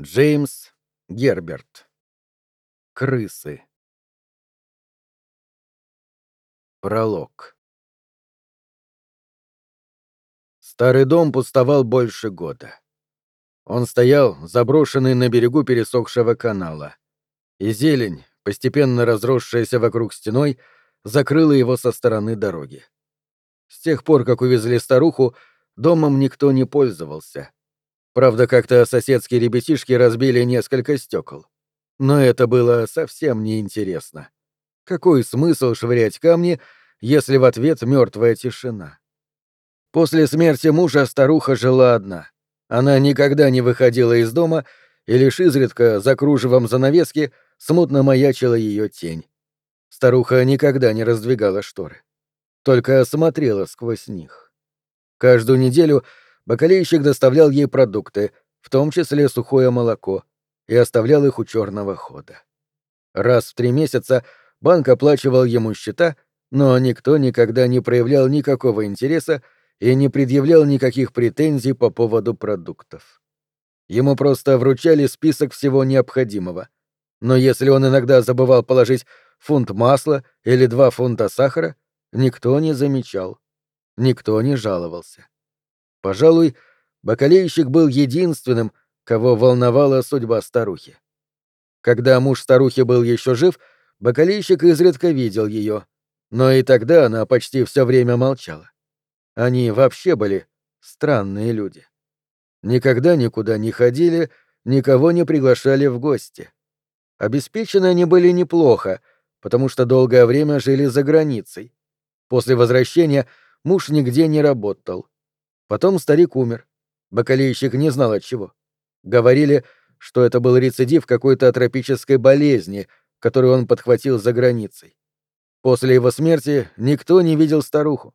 Джеймс Герберт. Крысы. Пролог. Старый дом пустовал больше года. Он стоял, заброшенный на берегу пересохшего канала. И зелень, постепенно разросшаяся вокруг стеной, закрыла его со стороны дороги. С тех пор, как увезли старуху, домом никто не пользовался — Правда, как-то соседские ребятишки разбили несколько стекол. Но это было совсем неинтересно. Какой смысл швырять камни, если в ответ мертвая тишина? После смерти мужа старуха жила одна. Она никогда не выходила из дома, и лишь изредка, за кружевом занавески, смутно маячила ее тень. Старуха никогда не раздвигала шторы. Только смотрела сквозь них. Каждую неделю Бакалейщик доставлял ей продукты, в том числе сухое молоко, и оставлял их у черного хода. Раз в три месяца банк оплачивал ему счета, но никто никогда не проявлял никакого интереса и не предъявлял никаких претензий по поводу продуктов. Ему просто вручали список всего необходимого. Но если он иногда забывал положить фунт масла или два фунта сахара, никто не замечал, никто не жаловался. Пожалуй, бакалейщик был единственным, кого волновала судьба старухи. Когда муж старухи был еще жив, бакалейщик изредка видел ее, но и тогда она почти все время молчала. Они вообще были странные люди. Никогда никуда не ходили, никого не приглашали в гости. Обеспечены они были неплохо, потому что долгое время жили за границей. После возвращения муж нигде не работал. Потом старик умер. Бакалейщик не знал от чего. Говорили, что это был рецидив какой-то тропической болезни, которую он подхватил за границей. После его смерти никто не видел старуху,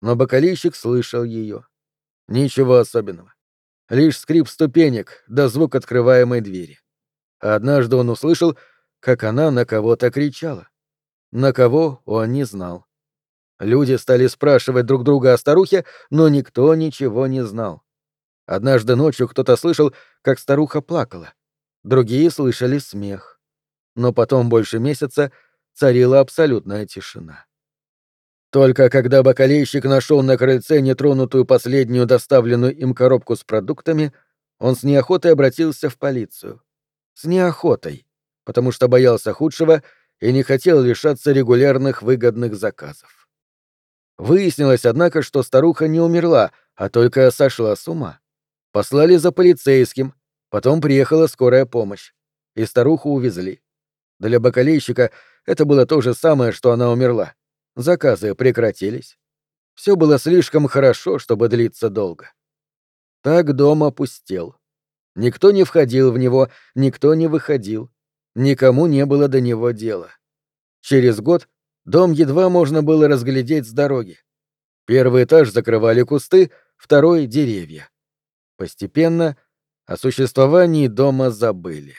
но бакалейщик слышал ее. Ничего особенного. Лишь скрип ступенек да звук открываемой двери. А однажды он услышал, как она на кого-то кричала. На кого он не знал. Люди стали спрашивать друг друга о старухе, но никто ничего не знал. Однажды ночью кто-то слышал, как старуха плакала. Другие слышали смех. Но потом больше месяца царила абсолютная тишина. Только когда бакалейщик нашел на крыльце нетронутую последнюю доставленную им коробку с продуктами, он с неохотой обратился в полицию. С неохотой, потому что боялся худшего и не хотел лишаться регулярных выгодных заказов. Выяснилось, однако, что старуха не умерла, а только сошла с ума. Послали за полицейским, потом приехала скорая помощь, и старуху увезли. Для бакалейщика это было то же самое, что она умерла. Заказы прекратились. Все было слишком хорошо, чтобы длиться долго. Так дом опустел. Никто не входил в него, никто не выходил. Никому не было до него дела. Через год Дом едва можно было разглядеть с дороги. Первый этаж закрывали кусты, второй — деревья. Постепенно о существовании дома забыли.